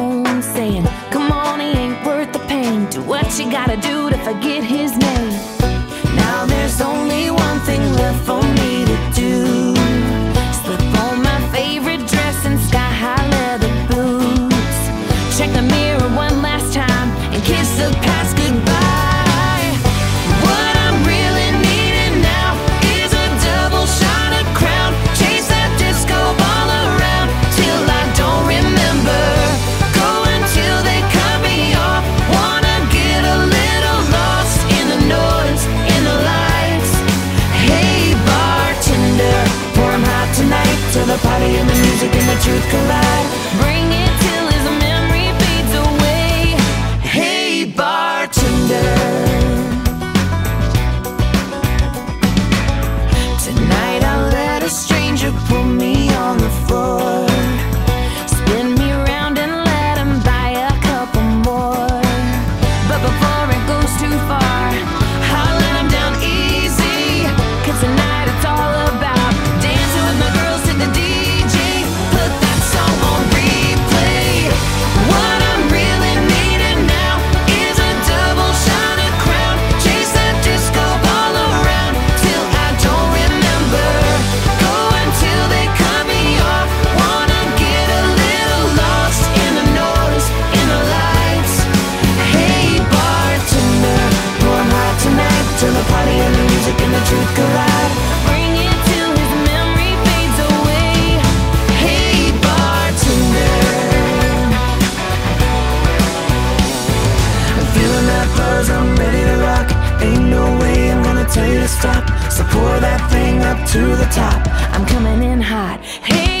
phone saying, Come on, he ain't worth the pain. Do what you gotta do to forget him. truth come out stop. So pour that thing up to the top. I'm coming in hot. Hey.